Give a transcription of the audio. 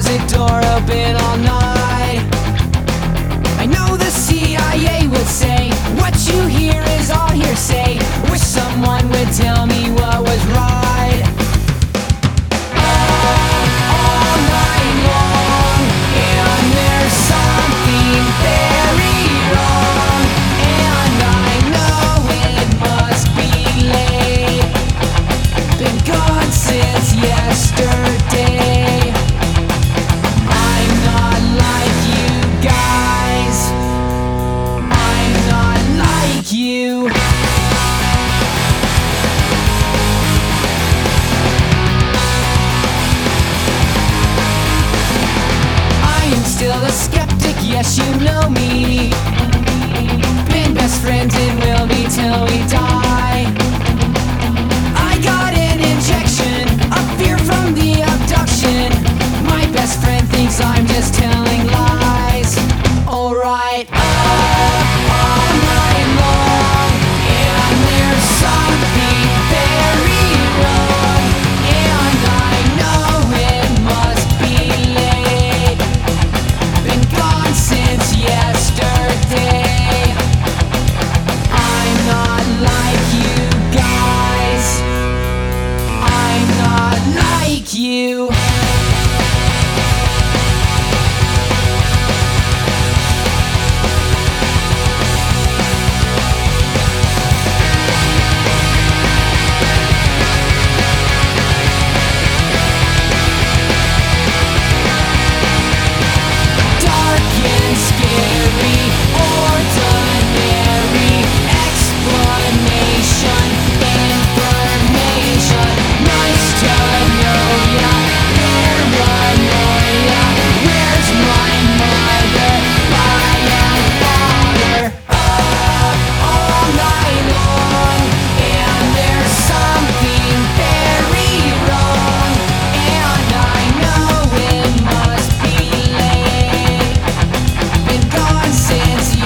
closet door open all night. I'm just telling lies. since